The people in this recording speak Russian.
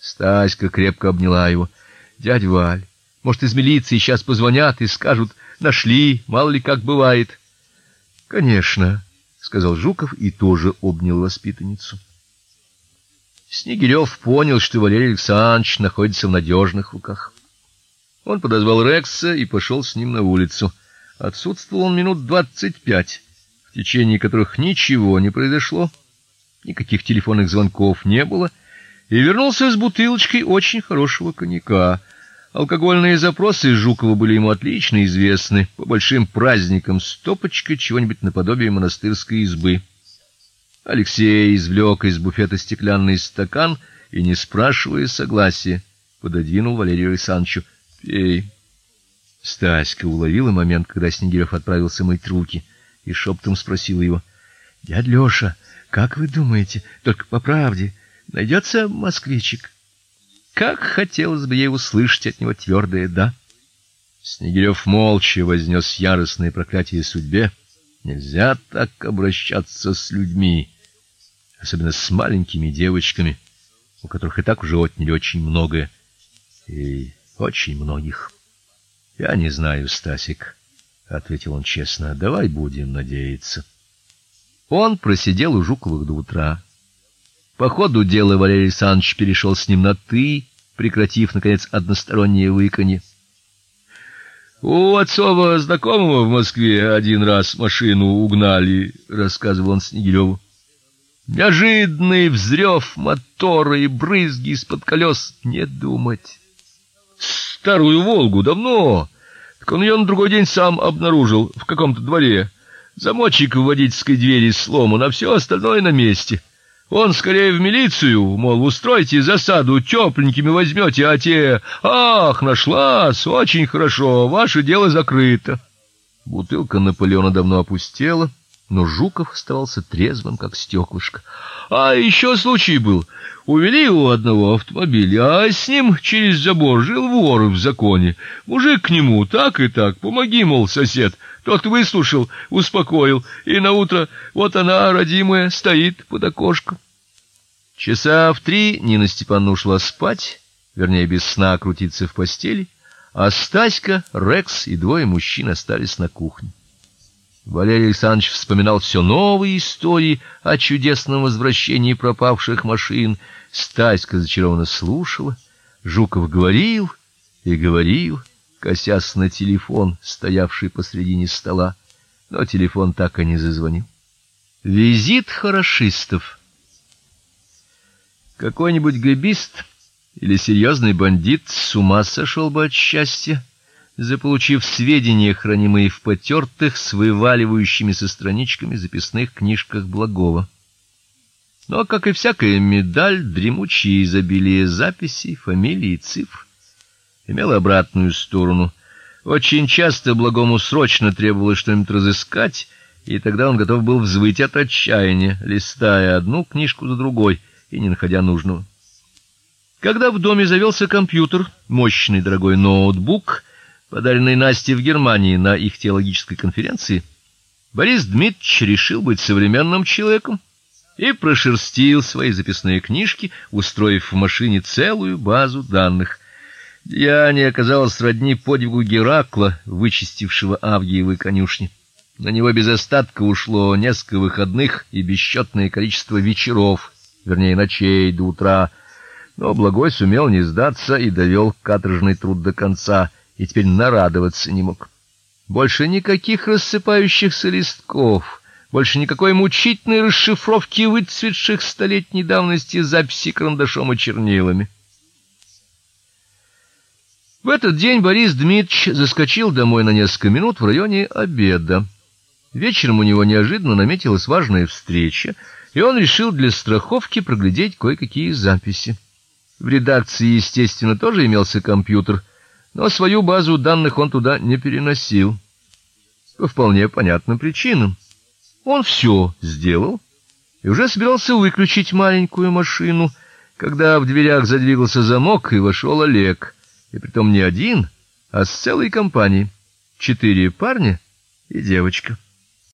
Стаська крепко обняла его. Дядь Валь, может, из милиции сейчас позвонят и скажут: "Нашли, мало ли как бывает". Конечно, сказал Жуков и тоже обнял воспитанницу. Снегирев понял, что Валерий Александрович находится в надежных руках. Он подозвал Рекса и пошел с ним на улицу. Отсутствовал он минут двадцать пять, в течение которых ничего не произошло, никаких телефонных звонков не было, и вернулся с бутылочкой очень хорошего коньяка. Алкогольные запросы Жукова были ему отлично известны. По большим праздникам стопочка чего-нибудь наподобие монастырской избы. Алексей извлек из буфета стеклянный стакан и, не спрашивая согласия, пододвинул Валерию Александровичу. "Пей". Стаська уловила момент, когда Снегирев отправился мыть руки, и шепотом спросила его: "Дядь Лёша, как вы думаете, только по правде, найдется москвичек?" Как хотелось бы ей услышать от него твердое да. Снегирев молча вознес яростное проклятие судьбе. Нельзя так обращаться с людьми, особенно с маленькими девочками, у которых и так уже отняли очень многое и очень многих. Я не знаю, Стасик, ответил он честно. Давай будем надеяться. Он просидел у Жуковых до утра. По ходу дела Валерий Александрович перешел с ним на ты, прекратив наконец одностороннее выканье. У отцова знакомого в Москве один раз машину угнали, рассказывал он Снегиреву. Неожиданный взрёв мотора и брызги из-под колес, не думать. Старую Волгу давно, так он её на другой день сам обнаружил в каком-то дворе. Замочек в водительской двери сломан, а всё остальное на месте. Он скорее в милицию, мол, устройте засаду, тепленькими возьмете, а те: "Ах, нашлась, очень хорошо, ваше дело закрыто". Бутылка Наполеона давно опустела, но Жуков оставался трезвым, как стеклышко. А еще случай был. Увели у одного автомобиля, а с ним через забор жил вор в законе. Мужик к нему так и так: "Помоги, мол, сосед". Тот выслушал, успокоил, и на утро вот она, родимая, стоит под окошком. Часа в три Нина Степановна ушла спать, вернее, без сна крутиться в постели, а Стаська, Рекс и двое мужчин остались на кухне. Валерий Александрович вспоминал все новые истории о чудесном возвращении пропавших машин. Стаська зачарованно слушала, Жуков говорил и говорил, косясь на телефон, стоявший посредине стола, но телефон так и не зазвонил. Визит хорошистов. Какой-нибудь габист или серьезный бандит с ума сошел бы от счастья, заполучив сведения, хранимые в потертых с вываливающимися страничками записных книжках Благова. Но, как и всякая медаль, дремучее изобилие записей, фамилий и цифр имела обратную сторону. Очень часто благому срочно требовалось что-нибудь разыскать, и тогда он готов был взвыть от отчаяния, листая одну книжку за другой и не находя нужного. Когда в доме завелся компьютер, мощный дорогой ноутбук, подаренный Насте в Германии на их теологической конференции, Борис Дмитриевич решил быть современным человеком и прошерстил свои записные книжки, устроив в машине целую базу данных. Деяние оказалось сродни подвигу Геракла, вычистившего Авгиевы конюшни. На него без остатка ушло несколько выходных и бесчетное количество вечеров, вернее, ночей до утра. Но Благой сумел не сдаться и довел каторжный труд до конца, и теперь нарадоваться не мог. Больше никаких рассыпающихся листков, больше никакой мучительной расшифровки выцветших столетней давности записей карандашом и чернилами. В этот день Борис Дмитрич заскочил домой на несколько минут в районе обеда. Вечером у него неожиданно наметилась важная встреча, и он решил для страховки проглядеть кое-какие записи. В редакции, естественно, тоже имелся компьютер, но свою базу данных он туда не переносил. По вполне понятным причинам. Он все сделал и уже собирался выключить маленькую машину, когда в дверях задвигался замок и вошел Олег и притом не один, а с целой компанией. Четыре парня и девочка.